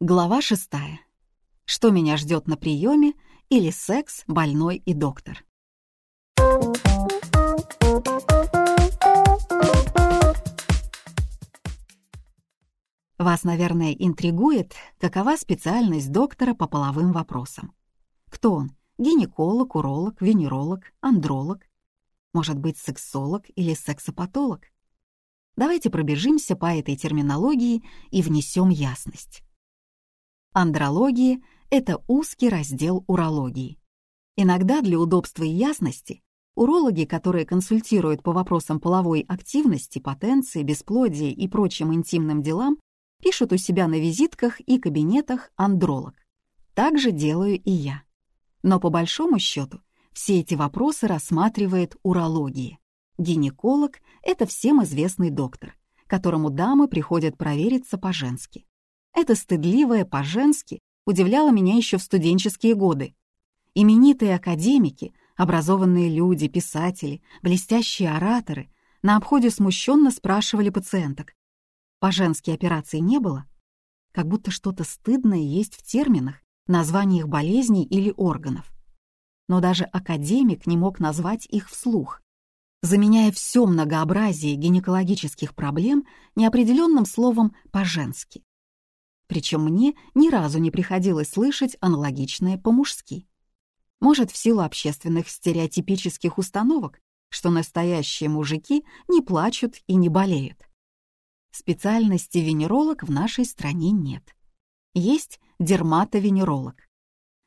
Глава шестая. Что меня ждет на приеме или секс, больной и доктор. Вас, наверное, интригует, какова специальность доктора по половым вопросам. Кто он? Гинеколог, уролог, венеролог, андролог? Может быть, сексолог или сексопатолог? Давайте пробежимся по этой терминологии и внесем ясность. Андрология — это узкий раздел урологии. Иногда для удобства и ясности урологи, которые консультируют по вопросам половой активности, потенции, бесплодия и прочим интимным делам, пишут у себя на визитках и кабинетах андролог. Так же делаю и я. Но по большому счету все эти вопросы рассматривает урология. Гинеколог — это всем известный доктор, которому дамы приходят провериться по-женски. Это стыдливое по-женски удивляло меня еще в студенческие годы. Именитые академики, образованные люди, писатели, блестящие ораторы на обходе смущенно спрашивали пациенток. По-женски операции не было? Как будто что-то стыдное есть в терминах, названиях болезней или органов. Но даже академик не мог назвать их вслух заменяя все многообразие гинекологических проблем неопределенным словом «по-женски». Причем мне ни разу не приходилось слышать аналогичное по-мужски. Может, в силу общественных стереотипических установок, что настоящие мужики не плачут и не болеют. Специальности венеролог в нашей стране нет. Есть дерматовенеролог.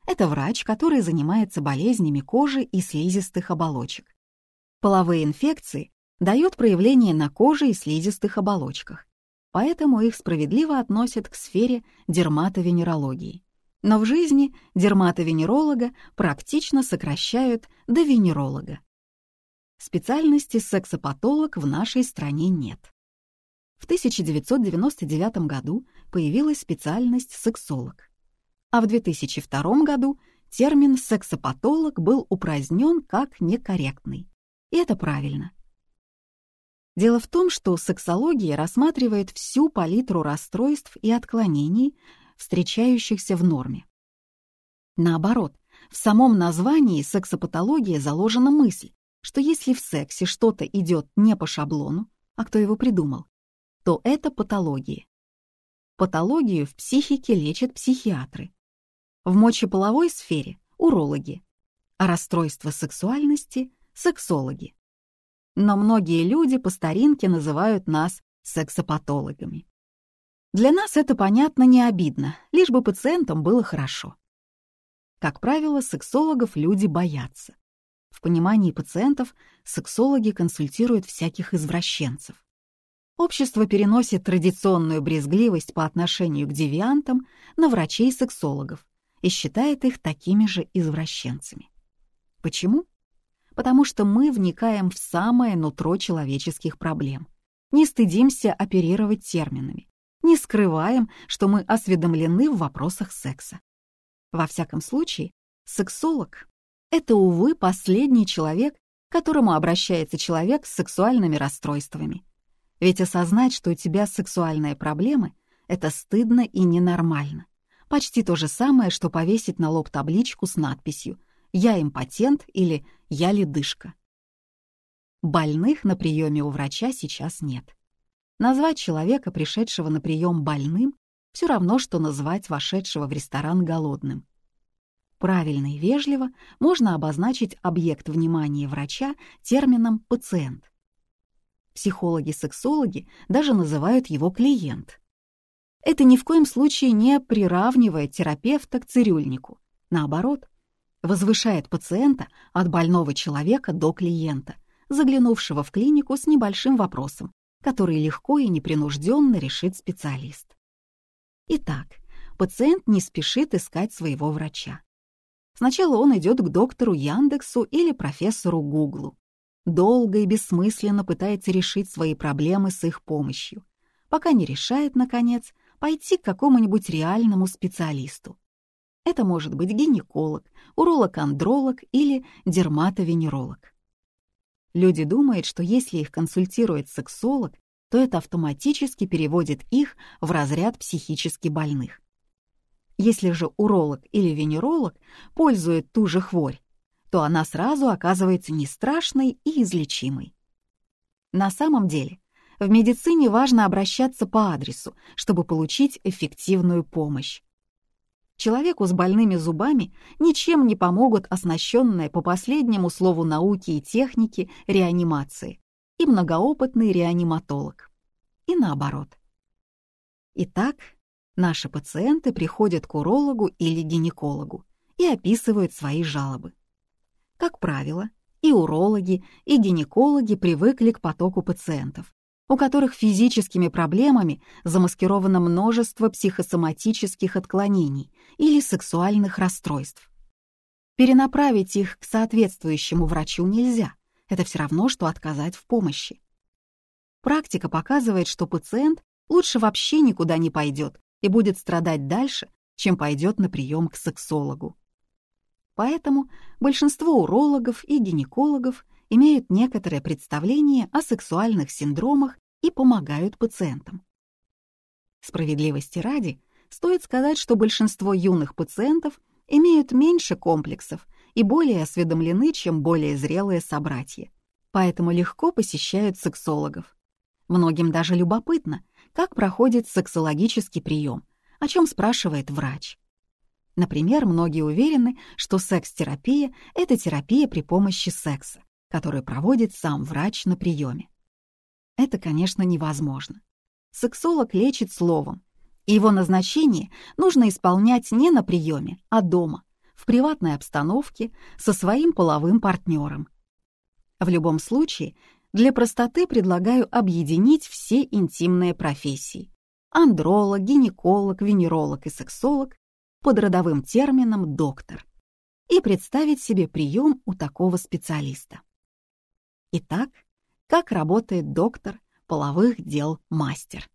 Это врач, который занимается болезнями кожи и слизистых оболочек. Половые инфекции дают проявление на коже и слизистых оболочках, поэтому их справедливо относят к сфере дерматовенерологии. Но в жизни дерматовенеролога практично сокращают до венеролога. Специальности сексопатолог в нашей стране нет. В 1999 году появилась специальность сексолог, а в 2002 году термин сексопатолог был упразднен как некорректный. И это правильно. Дело в том, что сексология рассматривает всю палитру расстройств и отклонений, встречающихся в норме. Наоборот, в самом названии сексопатология заложена мысль, что если в сексе что-то идет не по шаблону, а кто его придумал, то это патология. Патологию в психике лечат психиатры. В мочеполовой сфере — урологи, а расстройства сексуальности сексологи. Но многие люди по старинке называют нас сексопатологами. Для нас это, понятно, не обидно, лишь бы пациентам было хорошо. Как правило, сексологов люди боятся. В понимании пациентов сексологи консультируют всяких извращенцев. Общество переносит традиционную брезгливость по отношению к девиантам на врачей-сексологов и считает их такими же извращенцами. Почему? Потому что мы вникаем в самое нутро человеческих проблем. Не стыдимся оперировать терминами, не скрываем, что мы осведомлены в вопросах секса. Во всяком случае, сексолог — это, увы, последний человек, к которому обращается человек с сексуальными расстройствами. Ведь осознать, что у тебя сексуальные проблемы — это стыдно и ненормально. Почти то же самое, что повесить на лоб табличку с надписью «Я импотент» или «Я ледышка». Больных на приеме у врача сейчас нет. Назвать человека, пришедшего на прием больным, все равно, что назвать вошедшего в ресторан голодным. Правильно и вежливо можно обозначить объект внимания врача термином «пациент». Психологи-сексологи даже называют его «клиент». Это ни в коем случае не приравнивает терапевта к цирюльнику. Наоборот, возвышает пациента от больного человека до клиента, заглянувшего в клинику с небольшим вопросом, который легко и непринужденно решит специалист. Итак, пациент не спешит искать своего врача. Сначала он идет к доктору Яндексу или профессору Гуглу. Долго и бессмысленно пытается решить свои проблемы с их помощью, пока не решает, наконец, пойти к какому-нибудь реальному специалисту, это может быть гинеколог, уролог-андролог или дерматовенеролог. Люди думают, что если их консультирует сексолог, то это автоматически переводит их в разряд психически больных. Если же уролог или венеролог пользует ту же хворь, то она сразу оказывается не страшной и излечимой. На самом деле, в медицине важно обращаться по адресу, чтобы получить эффективную помощь. Человеку с больными зубами ничем не помогут оснащенные по последнему слову науки и техники реанимации и многоопытный реаниматолог. И наоборот. Итак, Наши пациенты приходят к урологу или гинекологу и описывают свои жалобы. Как правило, и урологи, и гинекологи привыкли к потоку пациентов, у которых физическими проблемами замаскировано множество психосоматических отклонений или сексуальных расстройств. Перенаправить их к соответствующему врачу нельзя, это все равно, что отказать в помощи. Практика показывает, что пациент лучше вообще никуда не пойдет, и будет страдать дальше, чем пойдет на прием к сексологу. Поэтому большинство урологов и гинекологов имеют некоторое представление о сексуальных синдромах и помогают пациентам. Справедливости ради, стоит сказать, что большинство юных пациентов имеют меньше комплексов и более осведомлены, чем более зрелые собратья, поэтому легко посещают сексологов. Многим даже любопытно, как проходит сексологический прием, о чем спрашивает врач. Например, многие уверены, что секс-терапия — это терапия при помощи секса, которую проводит сам врач на приеме. Это, конечно, невозможно. Сексолог лечит словом, и его назначение нужно исполнять не на приеме, а дома, в приватной обстановке, со своим половым партнером. В любом случае, для простоты предлагаю объединить все интимные профессии — андролог, гинеколог, венеролог и сексолог под родовым термином «доктор» и представить себе прием у такого специалиста. Итак, как работает доктор половых дел мастер?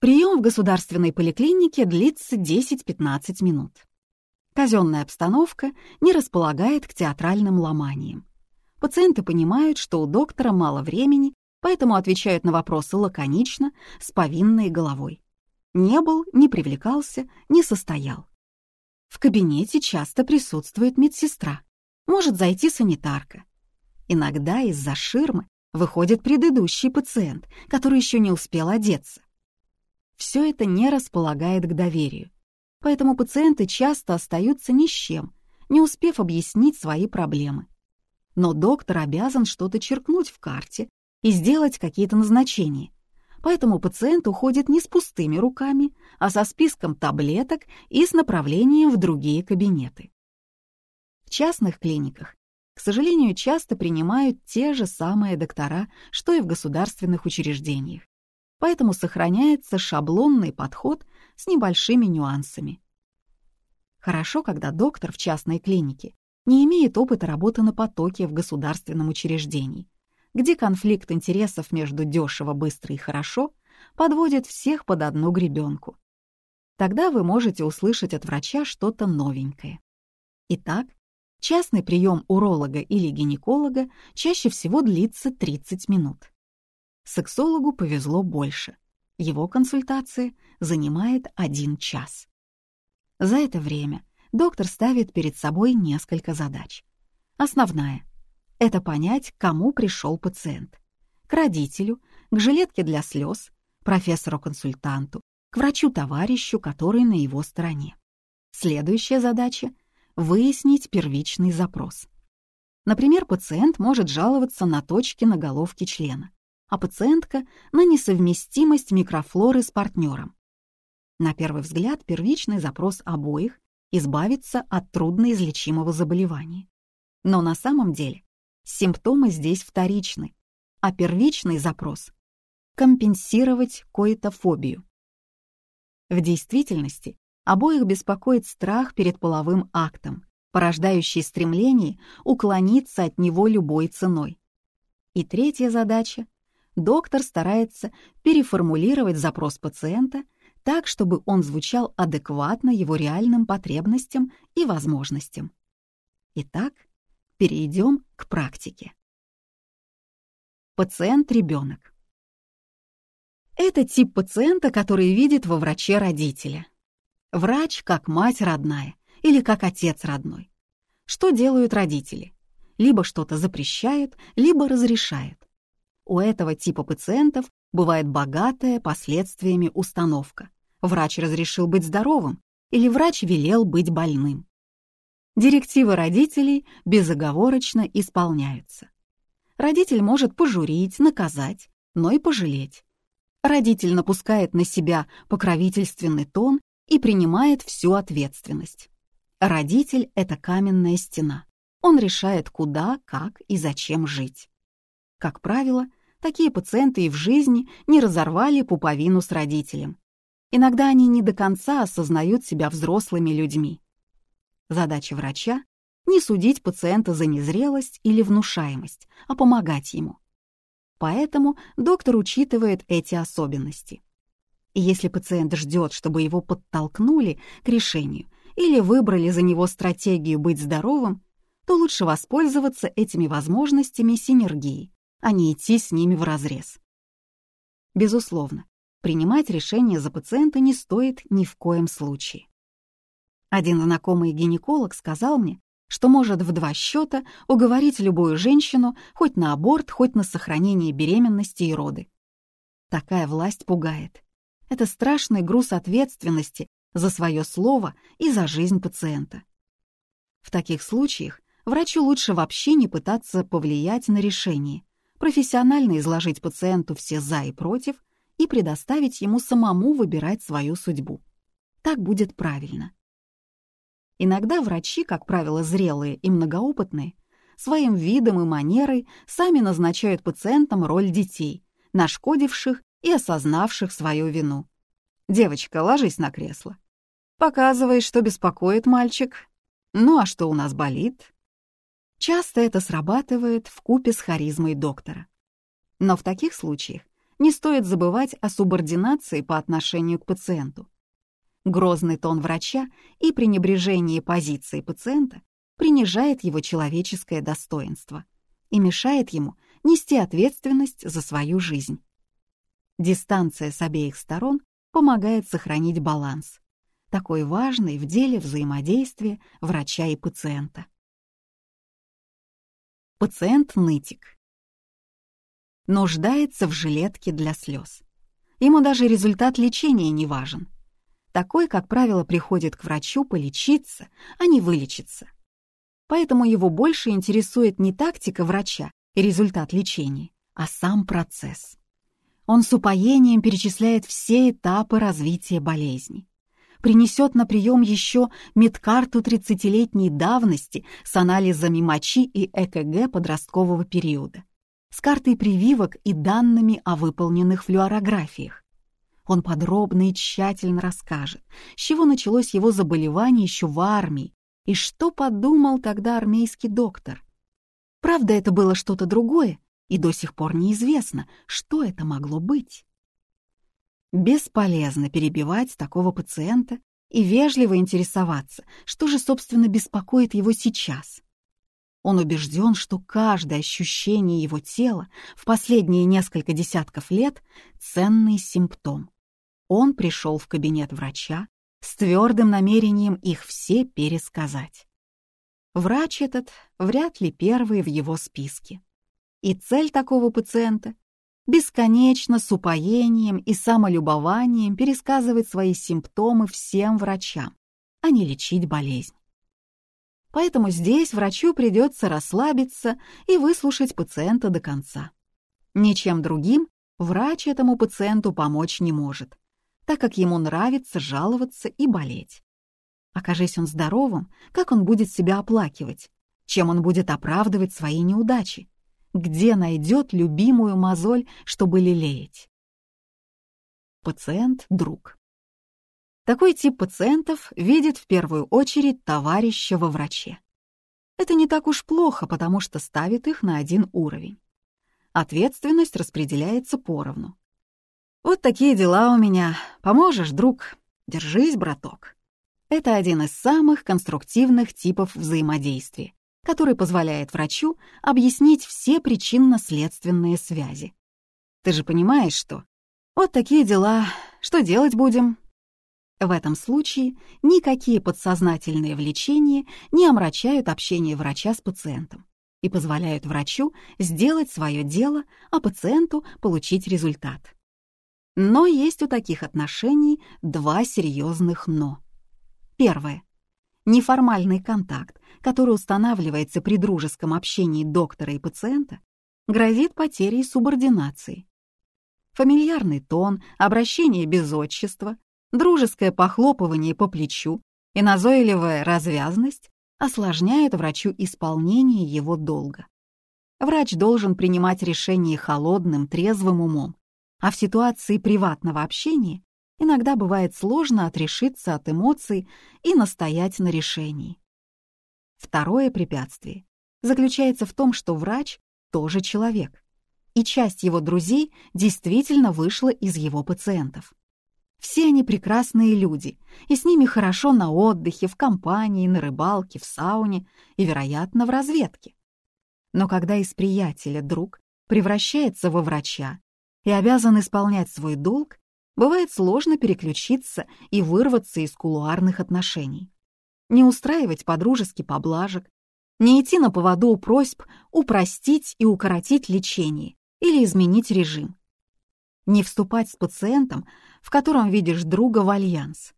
Прием в государственной поликлинике длится 10-15 минут. Казенная обстановка не располагает к театральным ломаниям. Пациенты понимают, что у доктора мало времени, поэтому отвечают на вопросы лаконично, с повинной головой. Не был, не привлекался, не состоял. В кабинете часто присутствует медсестра. Может зайти санитарка. Иногда из-за ширмы выходит предыдущий пациент, который еще не успел одеться. Все это не располагает к доверию, поэтому пациенты часто остаются ни с чем, не успев объяснить свои проблемы но доктор обязан что-то черкнуть в карте и сделать какие-то назначения. Поэтому пациент уходит не с пустыми руками, а со списком таблеток и с направлением в другие кабинеты. В частных клиниках, к сожалению, часто принимают те же самые доктора, что и в государственных учреждениях. Поэтому сохраняется шаблонный подход с небольшими нюансами. Хорошо, когда доктор в частной клинике не имеет опыта работы на потоке в государственном учреждении, где конфликт интересов между дешево, быстро и хорошо подводит всех под одну гребенку. Тогда вы можете услышать от врача что-то новенькое. Итак, частный прием уролога или гинеколога чаще всего длится 30 минут. Сексологу повезло больше. Его консультация занимает один час. За это время доктор ставит перед собой несколько задач. Основная — это понять, кому пришел пациент. К родителю, к жилетке для слез, профессору-консультанту, к врачу-товарищу, который на его стороне. Следующая задача — выяснить первичный запрос. Например, пациент может жаловаться на точки на головке члена, а пациентка — на несовместимость микрофлоры с партнером. На первый взгляд, первичный запрос обоих избавиться от трудноизлечимого заболевания. Но на самом деле симптомы здесь вторичны, а первичный запрос — компенсировать коитофобию. В действительности обоих беспокоит страх перед половым актом, порождающий стремление уклониться от него любой ценой. И третья задача — доктор старается переформулировать запрос пациента — так, чтобы он звучал адекватно его реальным потребностям и возможностям. Итак, перейдем к практике. Врач как мать родная или как отец родной. Что делают родители? Либо что-то запрещают, либо разрешают. У этого типа пациентов бывает богатая последствиями установка. Врач разрешил быть здоровым или врач велел быть больным. Директивы родителей безоговорочно исполняются. Родитель может пожурить, наказать, но и пожалеть. Родитель напускает на себя покровительственный тон и принимает всю ответственность. Родитель — это каменная стена. Он решает, куда, как и зачем жить. Как правило, такие пациенты и в жизни не разорвали пуповину с родителем. Иногда они не до конца осознают себя взрослыми людьми. Задача врача — не судить пациента за незрелость или внушаемость, а помогать ему. Поэтому доктор учитывает эти особенности. И если пациент ждет, чтобы его подтолкнули к решению или выбрали за него стратегию быть здоровым, то лучше воспользоваться этими возможностями синергии, а не идти с ними вразрез. Безусловно, принимать решение за пациента не стоит ни в коем случае. Один знакомый гинеколог сказал мне, что может в два счета уговорить любую женщину хоть на аборт, хоть на сохранение беременности и роды. Такая власть пугает. Это страшный груз ответственности за свое слово и за жизнь пациента. В таких случаях врачу лучше вообще не пытаться повлиять на решение, профессионально изложить пациенту все «за» и «против» и предоставить ему самому выбирать свою судьбу. Так будет правильно. Иногда врачи, как правило, зрелые и многоопытные, своим видом и манерой сами назначают пациентам роль детей, нашкодивших и осознавших свою вину. «Девочка, ложись на кресло. Показывай, что беспокоит мальчик. Ну а что у нас болит?» Часто это срабатывает в купе с харизмой доктора. Но в таких случаях не стоит забывать о субординации по отношению к пациенту. Грозный тон врача и пренебрежение позиции пациента принижает его человеческое достоинство и мешает ему нести ответственность за свою жизнь. Дистанция с обеих сторон помогает сохранить баланс, такой важный в деле взаимодействия врача и пациента. Пациент-нытик. Нуждается в жилетке для слез. Ему даже результат лечения не важен. Такой, как правило, приходит к врачу полечиться, а не вылечиться. Поэтому его больше интересует не тактика врача и результат лечения, а сам процесс. Он с упоением перечисляет все этапы развития болезни принесет на прием еще медкарту 30-летней давности с анализами мочи и ЭКГ подросткового периода, с картой прививок и данными о выполненных флюорографиях. Он подробно и тщательно расскажет, с чего началось его заболевание еще в армии и что подумал тогда армейский доктор. Правда, это было что-то другое, и до сих пор неизвестно, что это могло быть. Бесполезно перебивать такого пациента и вежливо интересоваться, что же, собственно, беспокоит его сейчас. Он убежден, что каждое ощущение его тела в последние несколько десятков лет — ценный симптом. Он пришел в кабинет врача с твердым намерением их все пересказать. Врач этот вряд ли первый в его списке. И цель такого пациента бесконечно с упоением и самолюбованием пересказывать свои симптомы всем врачам, а не лечить болезнь. Поэтому здесь врачу придется расслабиться и выслушать пациента до конца. Ничем другим врач этому пациенту помочь не может, так как ему нравится жаловаться и болеть. Окажись он здоровым, как он будет себя оплакивать, чем он будет оправдывать свои неудачи где найдет любимую мозоль, чтобы лелеять. Пациент-друг. Такой тип пациентов видит в первую очередь товарища во враче. Это не так уж плохо, потому что ставит их на один уровень. Ответственность распределяется поровну. «Вот такие дела у меня. Поможешь, друг? Держись, браток». Это один из самых конструктивных типов взаимодействия, который позволяет врачу объяснить все причинно-следственные связи. Ты же понимаешь, что? Вот такие дела. Что делать будем? В этом случае никакие подсознательные влечения не омрачают общение врача с пациентом и позволяют врачу сделать свое дело, а пациенту получить результат. Но есть у таких отношений два серьезных «но». Первое. Неформальный контакт, который устанавливается при дружеском общении доктора и пациента, грозит потерей субординации. Фамильярный тон, обращение без отчества, дружеское похлопывание по плечу и назойливая развязность осложняют врачу исполнение его долга. Врач должен принимать решения холодным, трезвым умом, а в ситуации приватного общения иногда бывает сложно отрешиться от эмоций и настоять на решении. Второе препятствие заключается в том, что врач тоже человек, и часть его друзей действительно вышла из его пациентов. Все они прекрасные люди, и с ними хорошо на отдыхе, в компании, на рыбалке, в сауне и, вероятно, в разведке. Но когда из приятеля друг превращается во врача и обязан исполнять свой долг, бывает сложно переключиться и вырваться из кулуарных отношений. Не устраивать подружеский поблажек, не идти на поводу у просьб упростить и укоротить лечение или изменить режим. Не вступать с пациентом, в котором видишь друга в альянс.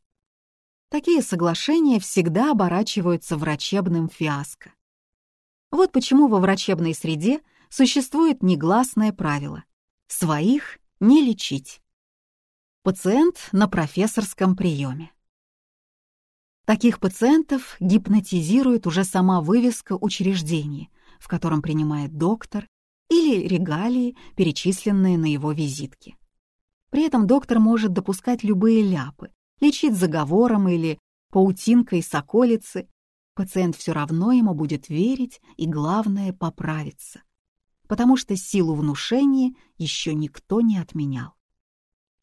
Такие соглашения всегда оборачиваются врачебным фиаско. Вот почему во врачебной среде существует негласное правило — своих не лечить. Пациент на профессорском приеме. Таких пациентов гипнотизирует уже сама вывеска учреждения, в котором принимает доктор, или регалии, перечисленные на его визитке. При этом доктор может допускать любые ляпы, лечить заговором или паутинкой соколицы. Пациент все равно ему будет верить и, главное, поправиться. Потому что силу внушения еще никто не отменял.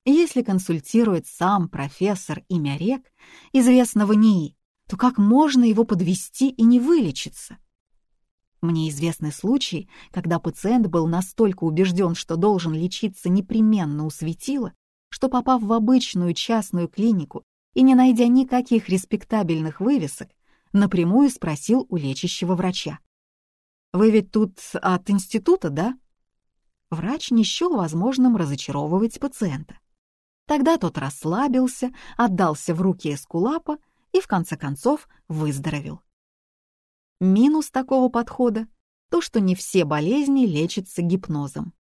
Если консультирует сам профессор имя рек, известного НИИ, то как можно его подвести и не вылечиться? Мне известны случаи, когда пациент был настолько убежден, что должен лечиться непременно у светила, что, попав в обычную частную клинику и не найдя никаких респектабельных вывесок, напрямую спросил у лечащего врача. «Вы ведь тут от института, да?» Врач не счел возможным разочаровывать пациента. Тогда тот расслабился, отдался в руки эскулапа и, в конце концов, выздоровел. Минус такого подхода — то, что не все болезни лечатся гипнозом.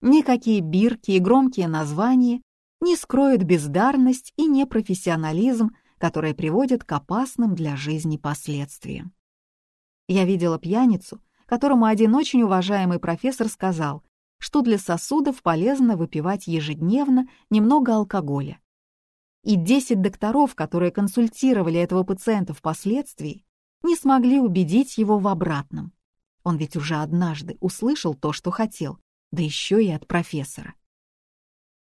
Никакие бирки и громкие названия не скроют бездарность и непрофессионализм, которые приводят к опасным для жизни последствиям. Я видела пьяницу, которому один очень уважаемый профессор сказал, что для сосудов полезно выпивать ежедневно немного алкоголя. И 10 докторов, которые консультировали этого пациента впоследствии, не смогли убедить его в обратном. Он ведь уже однажды услышал то, что хотел, да еще и от профессора.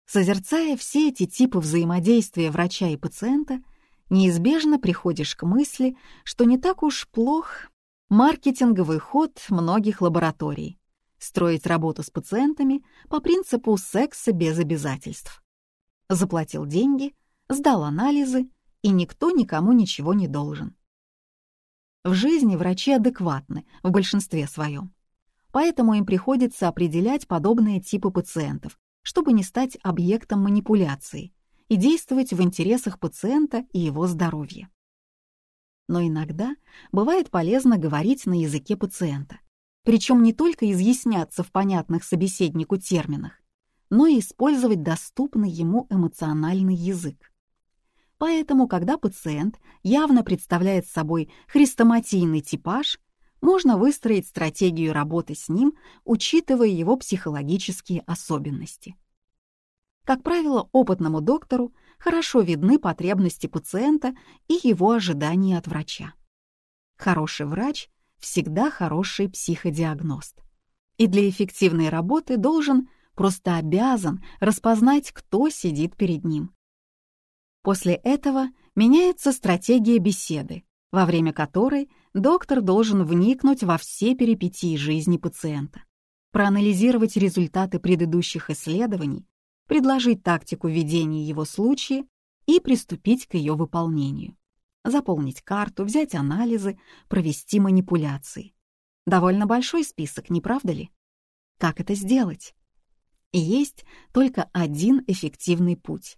Созерцая все эти типы взаимодействия врача и пациента, неизбежно приходишь к мысли, что не так уж плох маркетинговый ход многих лабораторий — строить работу с пациентами по принципу секса без обязательств. Заплатил деньги, сдал анализы, и никто никому ничего не должен. В жизни врачи адекватны в большинстве своем. Поэтому им приходится определять подобные типы пациентов, чтобы не стать объектом манипуляции и действовать в интересах пациента и его здоровья. Но иногда бывает полезно говорить на языке пациента, причем не только изъясняться в понятных собеседнику терминах, но и использовать доступный ему эмоциональный язык. Поэтому, когда пациент явно представляет собой хрестоматийный типаж, можно выстроить стратегию работы с ним, учитывая его психологические особенности. Как правило, опытному доктору хорошо видны потребности пациента и его ожидания от врача. Хороший врач всегда хороший психодиагност. И для эффективной работы должен, просто обязан распознать, кто сидит перед ним После этого меняется стратегия беседы, во время которой доктор должен вникнуть во все перипетии жизни пациента, проанализировать результаты предыдущих исследований, предложить тактику ведения его случая и приступить к ее выполнению. Заполнить карту, взять анализы, провести манипуляции. Довольно большой список, не правда ли? Как это сделать? Есть только один эффективный путь.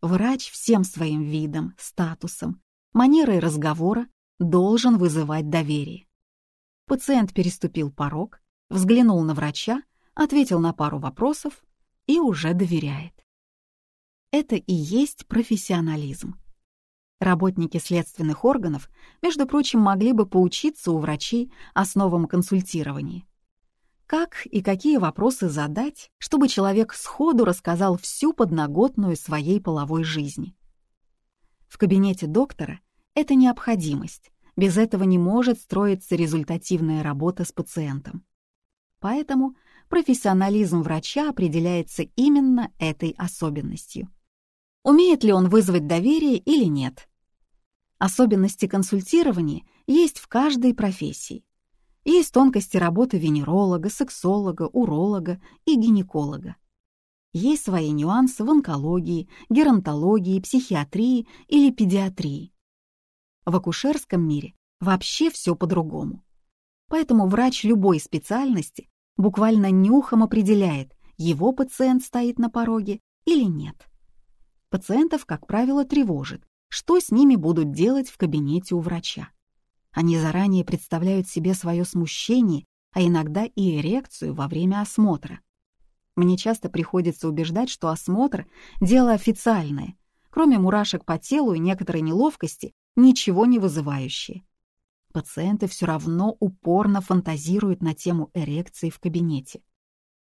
Врач всем своим видом, статусом, манерой разговора должен вызывать доверие. Пациент переступил порог, взглянул на врача, ответил на пару вопросов и уже доверяет. Это и есть профессионализм. Работники следственных органов, между прочим, могли бы поучиться у врачей основам консультирования. Как и какие вопросы задать, чтобы человек сходу рассказал всю подноготную своей половой жизни. В кабинете доктора это необходимость, без этого не может строиться результативная работа с пациентом. Поэтому профессионализм врача определяется именно этой особенностью. Умеет ли он вызвать доверие или нет? Особенности консультирования есть в каждой профессии. Есть тонкости работы венеролога, сексолога, уролога и гинеколога. Есть свои нюансы в онкологии, геронтологии, психиатрии или педиатрии. В акушерском мире вообще все по-другому. Поэтому врач любой специальности буквально нюхом определяет, его пациент стоит на пороге или нет. Пациентов, как правило, тревожит, что с ними будут делать в кабинете у врача. Они заранее представляют себе свое смущение, а иногда и эрекцию во время осмотра. Мне часто приходится убеждать, что осмотр — дело официальное, кроме мурашек по телу и некоторой неловкости, ничего не вызывающее. Пациенты все равно упорно фантазируют на тему эрекции в кабинете.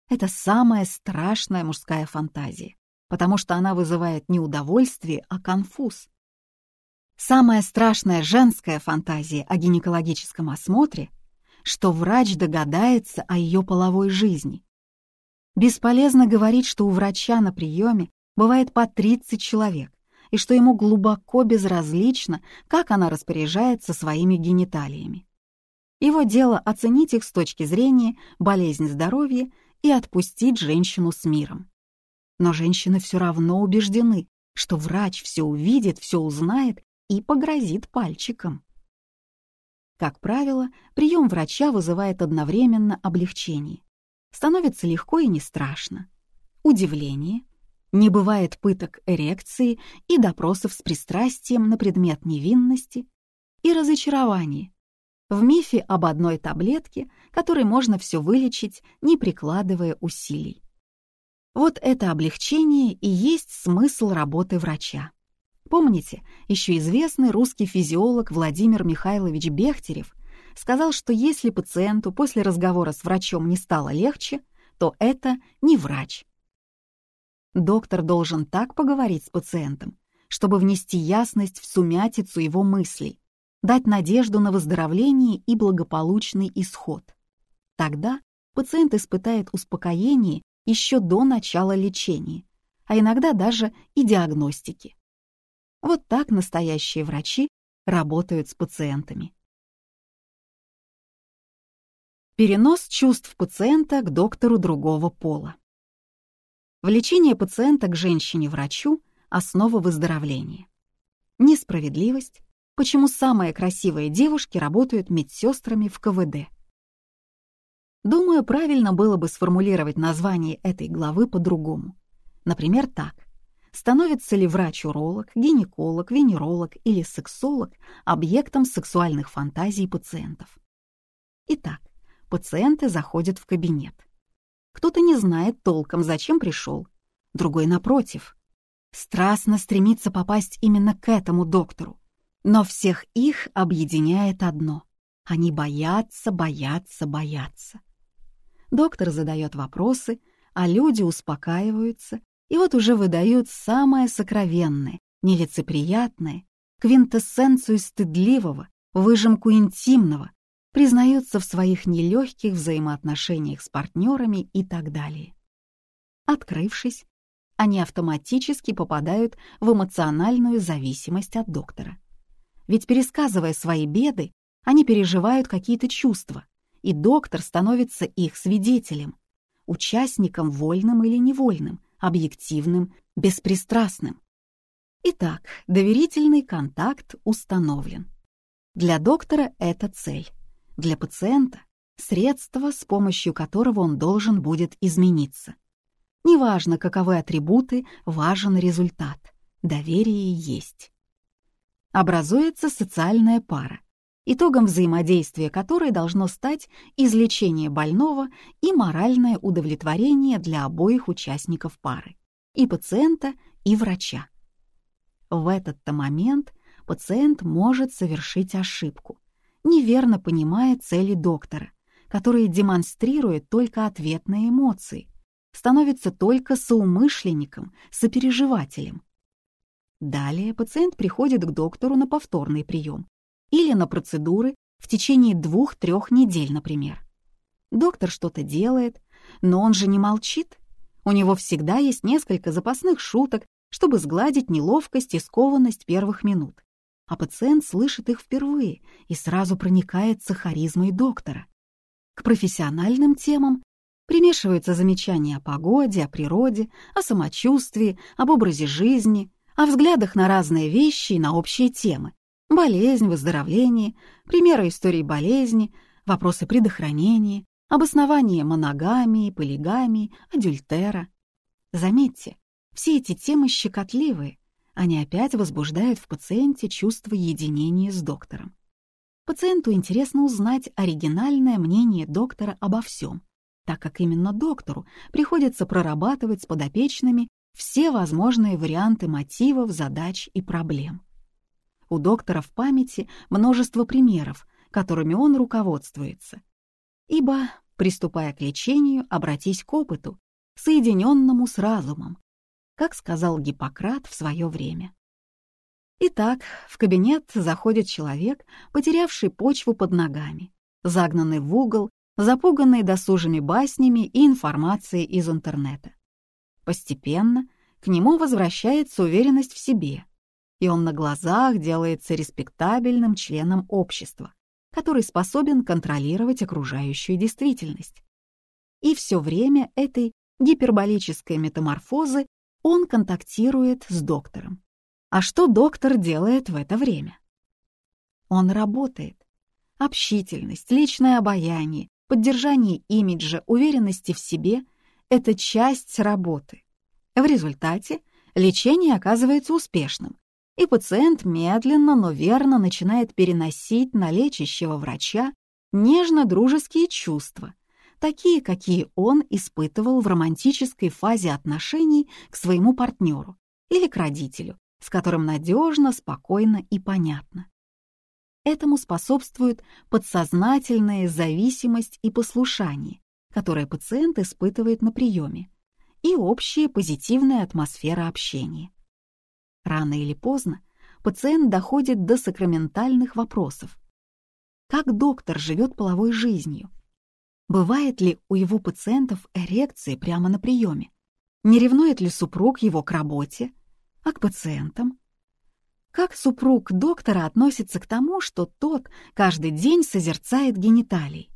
Это самая страшная мужская фантазия, потому что она вызывает не удовольствие, а конфуз. Самая страшная женская фантазия о гинекологическом осмотре, что врач догадается о ее половой жизни. Бесполезно говорить, что у врача на приеме бывает по 30 человек, и что ему глубоко безразлично, как она распоряжается своими гениталиями. Его дело оценить их с точки зрения болезни здоровья и отпустить женщину с миром. Но женщины все равно убеждены, что врач все увидит, все узнает и погрозит пальчиком. Как правило, прием врача вызывает одновременно облегчение. Становится легко и не страшно. Удивление. Не бывает пыток эрекции и допросов с пристрастием на предмет невинности. И разочарование. В мифе об одной таблетке, которой можно все вылечить, не прикладывая усилий. Вот это облегчение и есть смысл работы врача. Помните, еще известный русский физиолог Владимир Михайлович Бехтерев сказал, что если пациенту после разговора с врачом не стало легче, то это не врач. Доктор должен так поговорить с пациентом, чтобы внести ясность в сумятицу его мыслей, дать надежду на выздоровление и благополучный исход. Тогда пациент испытает успокоение еще до начала лечения, а иногда даже и диагностики. Вот так настоящие врачи работают с пациентами. Перенос чувств пациента к доктору другого пола. Влечение пациента к женщине-врачу — основа выздоровления. Несправедливость — почему самые красивые девушки работают медсестрами в КВД. Думаю, правильно было бы сформулировать название этой главы по-другому. Например, так. Становится ли врач-уролог, гинеколог, венеролог или сексолог объектом сексуальных фантазий пациентов? Итак, пациенты заходят в кабинет. Кто-то не знает толком, зачем пришел, другой напротив. Страстно стремится попасть именно к этому доктору. Но всех их объединяет одно. Они боятся, боятся, боятся. Доктор задает вопросы, а люди успокаиваются и вот уже выдают самое сокровенное, нелицеприятное, квинтэссенцию стыдливого, выжимку интимного, признаются в своих нелегких взаимоотношениях с партнерами и так далее. Открывшись, они автоматически попадают в эмоциональную зависимость от доктора. Ведь пересказывая свои беды, они переживают какие-то чувства, и доктор становится их свидетелем, участником вольным или невольным, объективным, беспристрастным. Итак, доверительный контакт установлен. Для доктора это цель. Для пациента — средство, с помощью которого он должен будет измениться. Неважно, каковы атрибуты, важен результат. Доверие есть. Образуется социальная пара, итогом взаимодействия которой должно стать излечение больного и моральное удовлетворение для обоих участников пары, и пациента, и врача. В этот-то момент пациент может совершить ошибку, неверно понимая цели доктора, которые демонстрирует только ответные эмоции, становится только соумышленником, сопереживателем. Далее пациент приходит к доктору на повторный прием или на процедуры в течение двух-трех недель, например. Доктор что-то делает, но он же не молчит. У него всегда есть несколько запасных шуток, чтобы сгладить неловкость и скованность первых минут. А пациент слышит их впервые и сразу проникается харизмой доктора. К профессиональным темам примешиваются замечания о погоде, о природе, о самочувствии, об образе жизни, о взглядах на разные вещи и на общие темы. Болезнь, выздоровление, примеры истории болезни, вопросы предохранения, обоснование моногамии, полигамии, адюльтера. Заметьте, все эти темы щекотливые, они опять возбуждают в пациенте чувство единения с доктором. Пациенту интересно узнать оригинальное мнение доктора обо всем, так как именно доктору приходится прорабатывать с подопечными все возможные варианты мотивов, задач и проблем. У доктора в памяти множество примеров, которыми он руководствуется. Ибо, приступая к лечению, обратись к опыту, соединенному с разумом, как сказал Гиппократ в свое время. Итак, в кабинет заходит человек, потерявший почву под ногами, загнанный в угол, запуганный досужими баснями и информацией из интернета. Постепенно к нему возвращается уверенность в себе, и он на глазах делается респектабельным членом общества, который способен контролировать окружающую действительность. И все время этой гиперболической метаморфозы он контактирует с доктором. А что доктор делает в это время? Он работает. Общительность, личное обаяние, поддержание имиджа, уверенности в себе — это часть работы. В результате лечение оказывается успешным, и пациент медленно, но верно начинает переносить на лечащего врача нежно-дружеские чувства, такие, какие он испытывал в романтической фазе отношений к своему партнеру или к родителю, с которым надежно, спокойно и понятно. Этому способствует подсознательная зависимость и послушание, которое пациент испытывает на приеме, и общая позитивная атмосфера общения. Рано или поздно пациент доходит до сакраментальных вопросов. Как доктор живет половой жизнью? Бывает ли у его пациентов эрекции прямо на приеме? Не ревнует ли супруг его к работе, а к пациентам? Как супруг доктора относится к тому, что тот каждый день созерцает гениталий?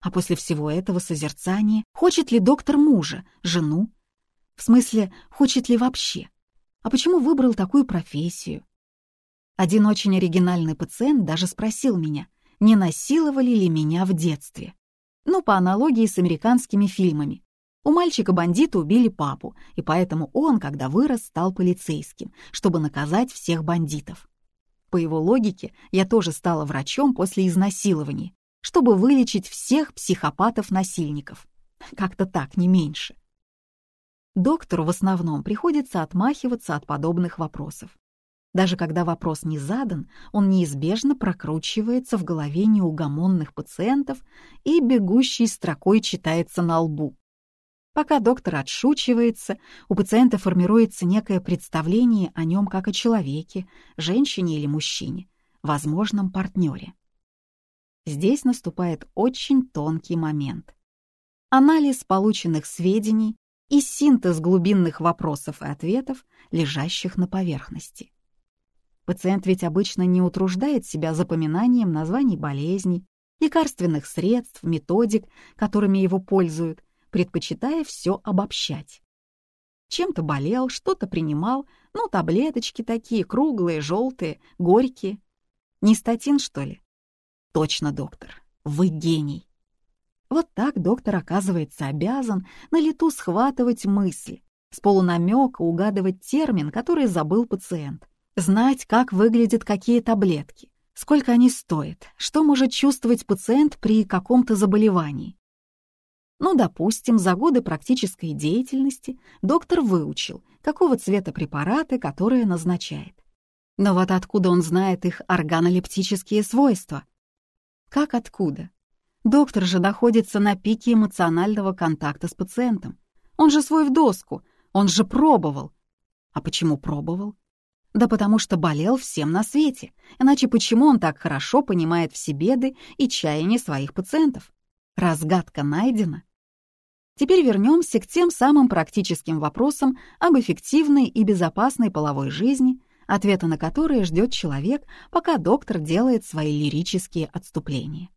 А после всего этого созерцания хочет ли доктор мужа, жену? В смысле, хочет ли вообще? А почему выбрал такую профессию? Один очень оригинальный пациент даже спросил меня, не насиловали ли меня в детстве ну, по аналогии с американскими фильмами. У мальчика-бандита убили папу, и поэтому он, когда вырос, стал полицейским, чтобы наказать всех бандитов. По его логике, я тоже стала врачом после изнасилований, чтобы вылечить всех психопатов-насильников. Как-то так, не меньше. Доктору в основном приходится отмахиваться от подобных вопросов. Даже когда вопрос не задан, он неизбежно прокручивается в голове неугомонных пациентов и бегущей строкой читается на лбу. Пока доктор отшучивается, у пациента формируется некое представление о нем как о человеке, женщине или мужчине, возможном партнере. Здесь наступает очень тонкий момент. Анализ полученных сведений и синтез глубинных вопросов и ответов, лежащих на поверхности. Пациент ведь обычно не утруждает себя запоминанием названий болезней, лекарственных средств, методик, которыми его пользуют, предпочитая все обобщать. Чем-то болел, что-то принимал, ну, таблеточки такие, круглые, желтые, горькие. Не статин, что ли? Точно, доктор, вы гений. Вот так доктор оказывается обязан на лету схватывать мысли, с полунамека угадывать термин, который забыл пациент, знать, как выглядят какие таблетки, сколько они стоят, что может чувствовать пациент при каком-то заболевании. Ну, допустим, за годы практической деятельности доктор выучил, какого цвета препараты, которые назначает. Но вот откуда он знает их органолептические свойства? Как откуда? Доктор же находится на пике эмоционального контакта с пациентом. Он же свой в доску, он же пробовал. А почему пробовал? Да потому что болел всем на свете. Иначе почему он так хорошо понимает все беды и чаяния своих пациентов? Разгадка найдена. Теперь вернемся к тем самым практическим вопросам об эффективной и безопасной половой жизни, ответа на которые ждет человек, пока доктор делает свои лирические отступления.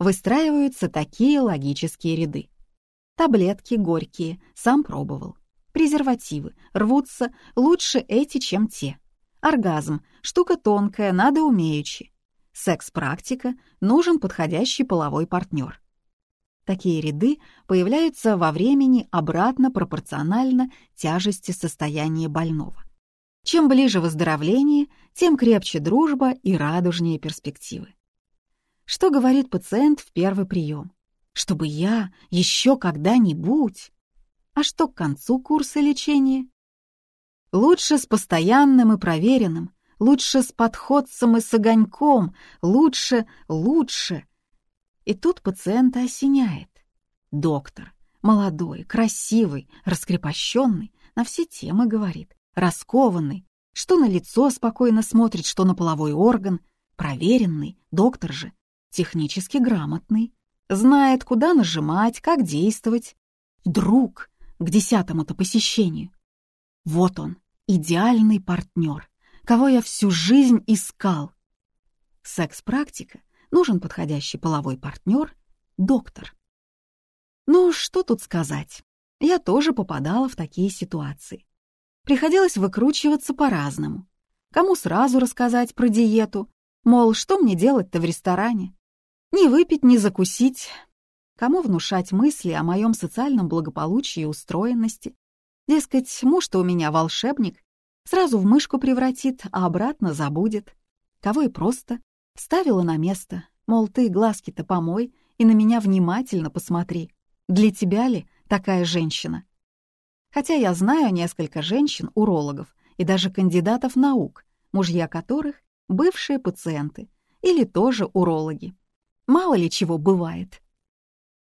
Выстраиваются такие логические ряды. Таблетки горькие, сам пробовал. Презервативы рвутся лучше эти, чем те. Оргазм — штука тонкая, надо умеючи. Секс-практика — нужен подходящий половой партнер. Такие ряды появляются во времени обратно пропорционально тяжести состояния больного. Чем ближе выздоровление, тем крепче дружба и радужнее перспективы. Что говорит пациент в первый прием? Чтобы я еще когда-нибудь... А что к концу курса лечения? Лучше с постоянным и проверенным, лучше с подходцем и с огоньком, лучше, лучше, и тут пациента осеняет. Доктор, молодой, красивый, раскрепощенный, на все темы говорит, раскованный, что на лицо спокойно смотрит, что на половой орган, проверенный, доктор же, технически грамотный, знает, куда нажимать, как действовать. Друг к десятому-то посещению. Вот он, идеальный партнер, кого я всю жизнь искал. Секс-практика нужен подходящий половой партнер, доктор. Ну, что тут сказать? Я тоже попадала в такие ситуации. Приходилось выкручиваться по-разному. Кому сразу рассказать про диету, мол, что мне делать-то в ресторане? Не выпить, не закусить. Кому внушать мысли о моем социальном благополучии и устроенности? Дескать, муж-то у меня волшебник, сразу в мышку превратит, а обратно забудет. Кого и просто Ставила на место, мол, ты глазки-то помой и на меня внимательно посмотри. Для тебя ли такая женщина? Хотя я знаю несколько женщин-урологов и даже кандидатов наук, мужья которых — бывшие пациенты или тоже урологи. Мало ли чего бывает.